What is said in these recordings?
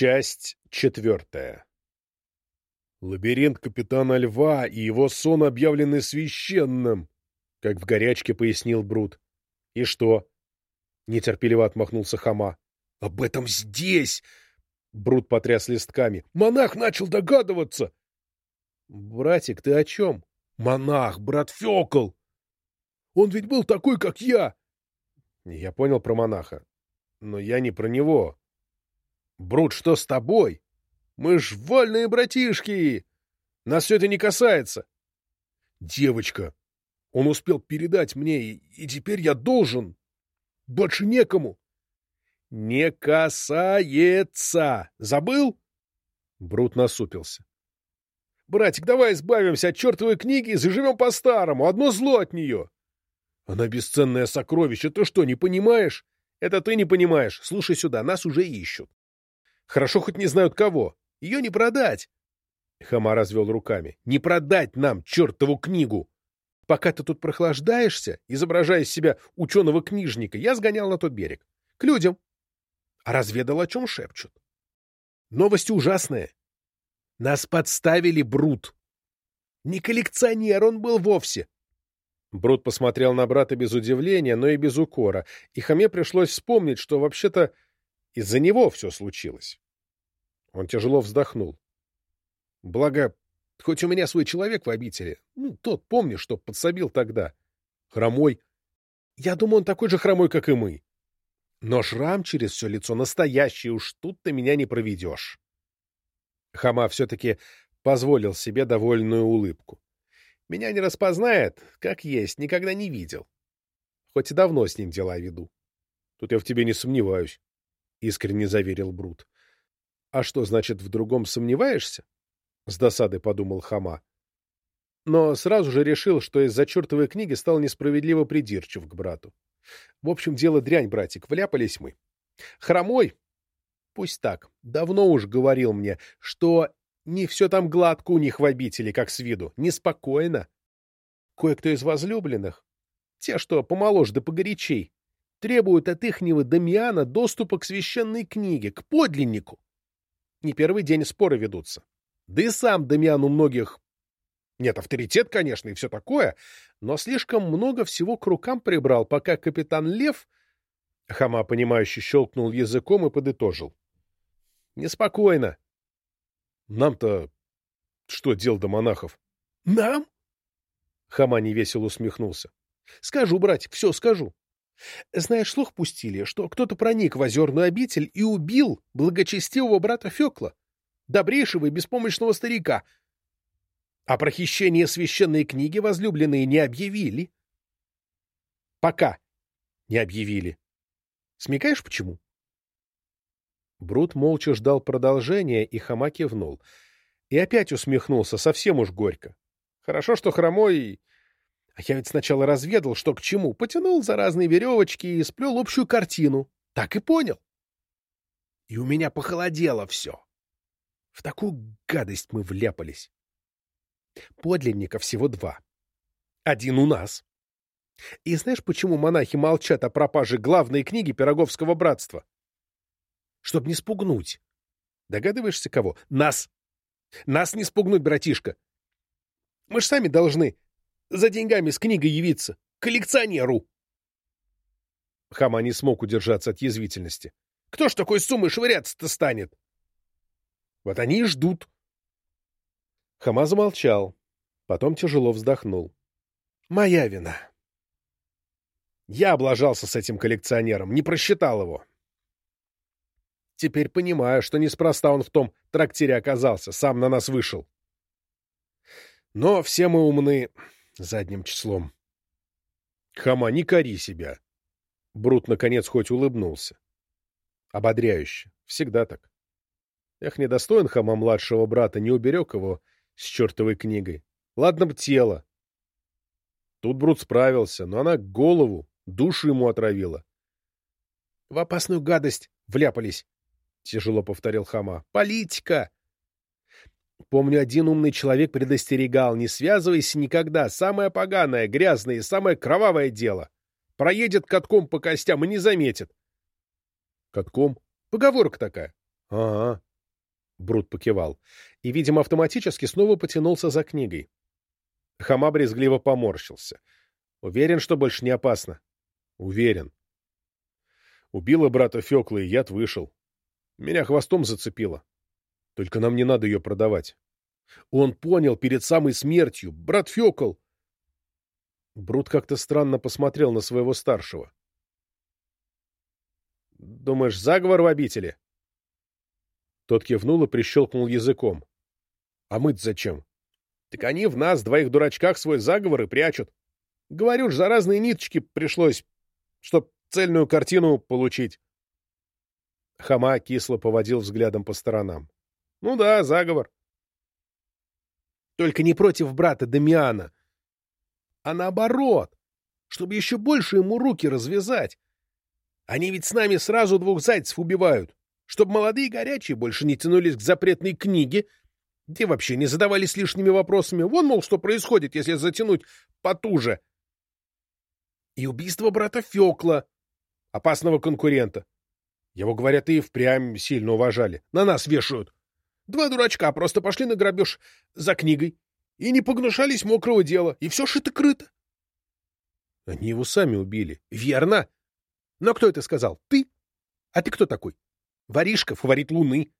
Часть четвертая. Лабиринт капитана Льва и его сон объявлены священным, как в горячке пояснил Брут. — И что? — нетерпеливо отмахнулся Хама. — Об этом здесь! — Брут потряс листками. — Монах начал догадываться! — Братик, ты о чем? — Монах, брат Фекл! Он ведь был такой, как я! Я понял про монаха. Но я не про него. Брут, что с тобой? Мы ж вольные братишки! Нас все это не касается. Девочка, он успел передать мне, и, теперь я должен. Больше некому. Не касается. Забыл? Брут насупился. Братик, давай избавимся от чертовой книги и заживем по-старому. Одно зло от нее. Она бесценное сокровище. Ты что, не понимаешь? Это ты не понимаешь. Слушай сюда, нас уже ищут. Хорошо хоть не знают кого. Ее не продать. Хама развел руками. Не продать нам чертову книгу. Пока ты тут прохлаждаешься, изображая из себя ученого-книжника, я сгонял на тот берег. К людям. А разведал, о чем шепчут. Новость ужасная. Нас подставили Брут. Не коллекционер он был вовсе. Брут посмотрел на брата без удивления, но и без укора, и Хаме пришлось вспомнить, что вообще-то из-за него все случилось. Он тяжело вздохнул. Благо, хоть у меня свой человек в обители, ну, тот, помни, что подсобил тогда. Хромой. Я думаю, он такой же хромой, как и мы. Но шрам через все лицо настоящий, уж тут ты меня не проведешь. Хама все-таки позволил себе довольную улыбку. Меня не распознает, как есть, никогда не видел. Хоть и давно с ним дела веду. Тут я в тебе не сомневаюсь. — искренне заверил Брут. — А что, значит, в другом сомневаешься? — с досадой подумал Хама. Но сразу же решил, что из-за чертовой книги стал несправедливо придирчив к брату. В общем, дело дрянь, братик, вляпались мы. Хромой, пусть так, давно уж говорил мне, что не все там гладко у них в обители, как с виду, неспокойно. Кое-кто из возлюбленных, те, что помоложе да погорячей, требуют от ихнего Дамиана доступа к священной книге, к подлиннику. Не первый день споры ведутся. Да и сам Дамиан у многих... Нет, авторитет, конечно, и все такое, но слишком много всего к рукам прибрал, пока капитан Лев... Хама, понимающе щелкнул языком и подытожил. Неспокойно. Нам-то что дел до монахов? Нам? Хама невесело усмехнулся. Скажу, братик, все скажу. Знаешь, слух пустили, что кто-то проник в озерную обитель и убил благочестивого брата Фекла, добрейшего и беспомощного старика. А про хищение священной книги возлюбленные не объявили. Пока не объявили. Смекаешь, почему? Брут молча ждал продолжения, и Хама кивнул. И опять усмехнулся, совсем уж горько. Хорошо, что хромой а я ведь сначала разведал, что к чему, потянул за разные веревочки и сплел общую картину. Так и понял. И у меня похолодело все. В такую гадость мы вляпались. Подлинника всего два. Один у нас. И знаешь, почему монахи молчат о пропаже главной книги Пироговского братства? Чтоб не спугнуть. Догадываешься, кого? Нас. Нас не спугнуть, братишка. Мы ж сами должны за деньгами с книгой явиться. Коллекционеру!» Хама не смог удержаться от язвительности. «Кто ж такой суммы швыряться-то станет?» «Вот они и ждут». Хама замолчал, потом тяжело вздохнул. «Моя вина. Я облажался с этим коллекционером, не просчитал его. Теперь понимаю, что неспроста он в том трактире оказался, сам на нас вышел. Но все мы умны задним числом. Хама, не кори себя. Брут, наконец, хоть улыбнулся. Ободряюще. Всегда так. Эх, недостоин Хама младшего брата, не уберег его с чертовой книгой. Ладно б тело. Тут Брут справился, но она голову, душу ему отравила. — В опасную гадость вляпались, — тяжело повторил Хама. — Политика! Помню, один умный человек предостерегал, не связывайся никогда, самое поганое, грязное и самое кровавое дело. Проедет катком по костям и не заметит. Катком? Поговорка такая. Ага, Брут покивал. И, видимо, автоматически снова потянулся за книгой. Хама брезгливо поморщился. Уверен, что больше не опасно? Уверен. Убила брата Фекла, и яд вышел. Меня хвостом зацепило. Только нам не надо ее продавать. Он понял перед самой смертью. Брат Фекл! Брут как-то странно посмотрел на своего старшего. «Думаешь, заговор в обители?» Тот кивнул и прищелкнул языком. «А мы-то зачем?» «Так они в нас, двоих дурачках, свой заговор и прячут. Говорю ж, за разные ниточки пришлось, чтоб цельную картину получить». Хама кисло поводил взглядом по сторонам. «Ну да, заговор. Только не против брата Дамиана, а наоборот, чтобы еще больше ему руки развязать. Они ведь с нами сразу двух зайцев убивают, чтобы молодые горячие больше не тянулись к запретной книге, где вообще не задавались лишними вопросами. Вон, мол, что происходит, если затянуть потуже. И убийство брата Фекла, опасного конкурента. Его, говорят, и впрямь сильно уважали. На нас вешают. Два дурачка просто пошли на грабеж за книгой и не погнушались мокрого дела, и все шито-крыто. Они его сами убили. Верно. Но кто это сказал? Ты? А ты кто такой? Воришка, фаворит Луны.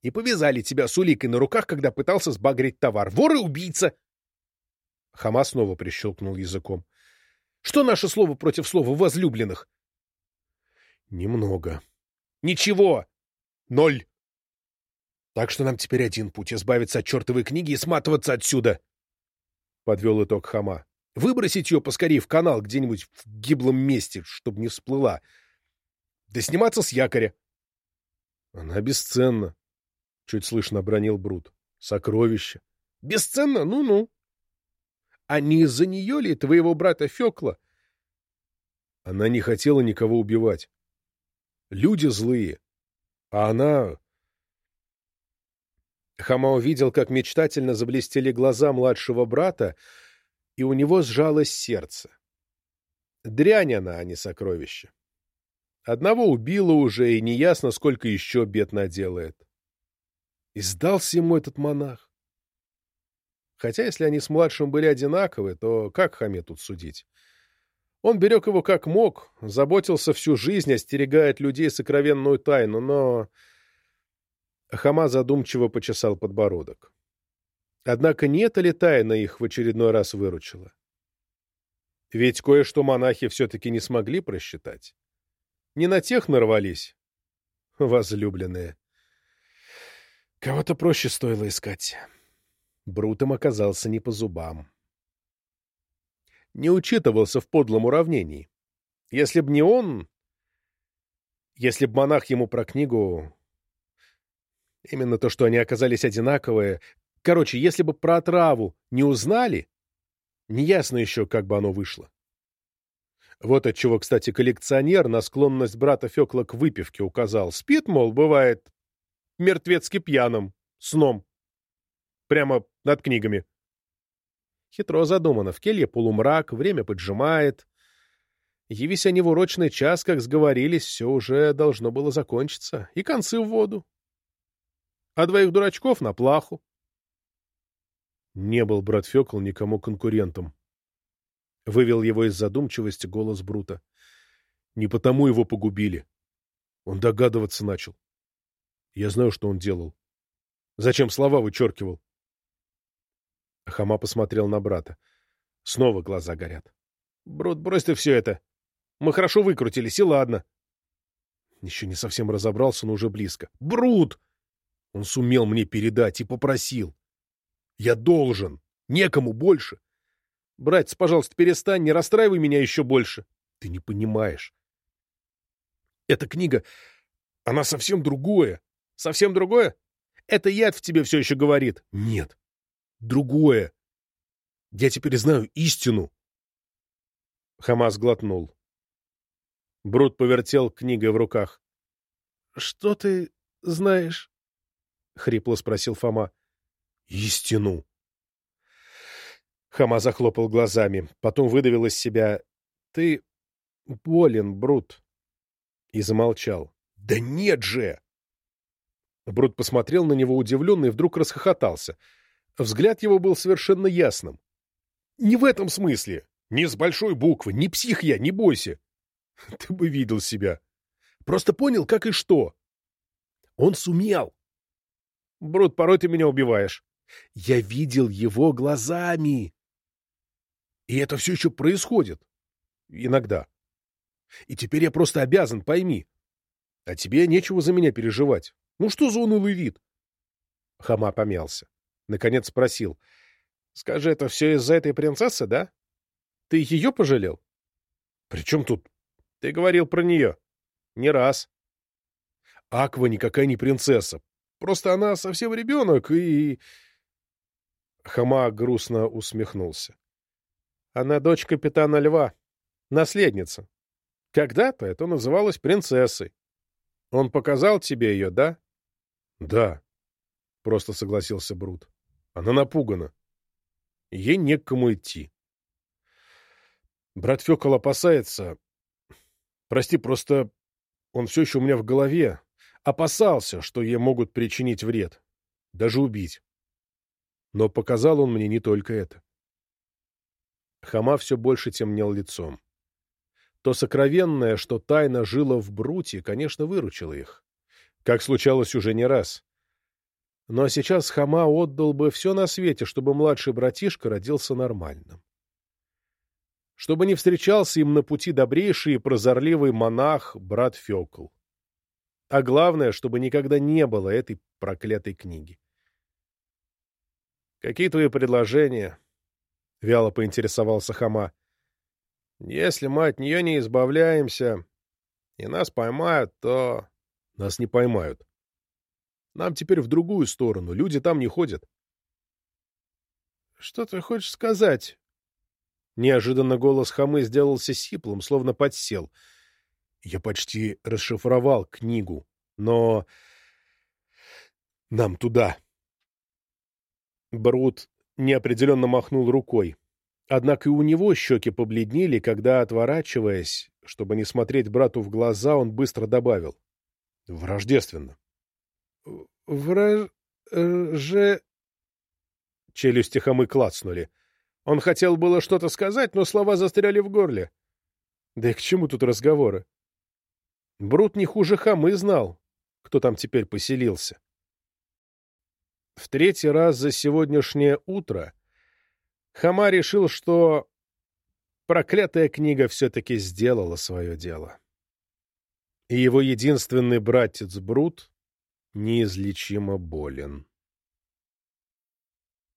И повязали тебя с уликой на руках, когда пытался сбагрить товар. Вор и убийца. Хама снова прищелкнул языком. Что наше слово против слова возлюбленных? Немного. Ничего. Ноль. Так что нам теперь один путь — избавиться от чертовой книги и сматываться отсюда. Подвел итог Хама. Выбросить ее поскорее в канал где-нибудь в гиблом месте, чтобы не всплыла. Да сниматься с якоря. Она бесценна. Чуть слышно обронил Брут. Сокровище. Бесценно? Ну-ну. А не из-за нее ли твоего брата Фекла? Она не хотела никого убивать. Люди злые. А она... Хама увидел, как мечтательно заблестели глаза младшего брата, и у него сжалось сердце. Дрянь она, а не сокровище. Одного убила уже, и неясно, сколько еще бед наделает. И сдался ему этот монах. Хотя, если они с младшим были одинаковы, то как Хаме тут судить? Он берег его как мог, заботился всю жизнь, остерегая от людей сокровенную тайну, но Хама задумчиво почесал подбородок. Однако не эта ли тайна их в очередной раз выручила? Ведь кое-что монахи все-таки не смогли просчитать. Не на тех нарвались, возлюбленные. Кого-то проще стоило искать. Брутом оказался не по зубам. Не учитывался в подлом уравнении. Если б не он... Если б монах ему про книгу Именно то, что они оказались одинаковые. Короче, если бы про отраву не узнали, неясно еще, как бы оно вышло. Вот отчего, кстати, коллекционер на склонность брата Фекла к выпивке указал. Спит, мол, бывает мертвецки пьяным, сном. Прямо над книгами. Хитро задумано. В келье полумрак, время поджимает. Явись они в урочный час, как сговорились, все уже должно было закончиться. И концы в воду а двоих дурачков на плаху. Не был брат Фекл никому конкурентом. Вывел его из задумчивости голос Брута. Не потому его погубили. Он догадываться начал. Я знаю, что он делал. Зачем слова вычеркивал? Хама посмотрел на брата. Снова глаза горят. Брут, брось ты все это. Мы хорошо выкрутились, и ладно. Еще не совсем разобрался, но уже близко. Брут! Он сумел мне передать и попросил. Я должен. Некому больше. Братец, пожалуйста, перестань, не расстраивай меня еще больше. Ты не понимаешь. Эта книга, она совсем другое. Совсем другое? Это яд в тебе все еще говорит. Нет. Другое. Я теперь знаю истину. Хамас глотнул. Брут повертел книгой в руках. — Что ты знаешь? — хрипло спросил Фома. «Истину!» Хама захлопал глазами, потом выдавил из себя «Ты болен, Брут!» и замолчал. «Да нет же!» Брут посмотрел на него удивленно и вдруг расхохотался. Взгляд его был совершенно ясным. «Не в этом смысле. Не с большой буквы. Не псих я, не бойся. Ты бы видел себя. Просто понял, как и что. Он сумел. Брут, порой ты меня убиваешь. Я видел его глазами. И это все еще происходит. Иногда. И теперь я просто обязан, пойми. А тебе нечего за меня переживать. Ну что за унылый вид? Хама помялся. Наконец спросил. — Скажи, это все из-за этой принцессы, да? Ты ее пожалел? — При чем тут? Ты говорил про нее. Не раз. Аква никакая не принцесса. Просто она совсем ребенок и... Хама грустно усмехнулся. Она дочь капитана Льва, наследница. Когда-то это называлось принцессой. Он показал тебе ее, да? Да, просто согласился Брут. Она напугана. Ей не к кому идти. Брат Фёкол опасается. Прости, просто он все еще у меня в голове. Опасался, что ей могут причинить вред. Даже убить. Но показал он мне не только это. Хама все больше темнел лицом. То сокровенное, что тайно жило в Бруте, конечно, выручило их. Как случалось уже не раз. Но сейчас Хама отдал бы все на свете, чтобы младший братишка родился нормальным. Чтобы не встречался им на пути добрейший и прозорливый монах, брат Фекл. А главное, чтобы никогда не было этой проклятой книги. «Какие твои предложения?» — вяло поинтересовался Хама. Если мы от нее не избавляемся и нас поймают, то... Нас не поймают. Нам теперь в другую сторону, люди там не ходят. Что ты хочешь сказать? Неожиданно голос Хамы сделался сиплым, словно подсел. Я почти расшифровал книгу, но... Нам туда. Брут неопределенно махнул рукой. Однако и у него щеки побледнели, когда, отворачиваясь, чтобы не смотреть брату в глаза, он быстро добавил. — Враждественно. — Враже... Челюсти хомы клацнули. Он хотел было что-то сказать, но слова застряли в горле. Да и к чему тут разговоры? Брут не хуже хамы знал, кто там теперь поселился. В третий раз за сегодняшнее утро Хама решил, что проклятая книга все-таки сделала свое дело. И его единственный братец Брут неизлечимо болен.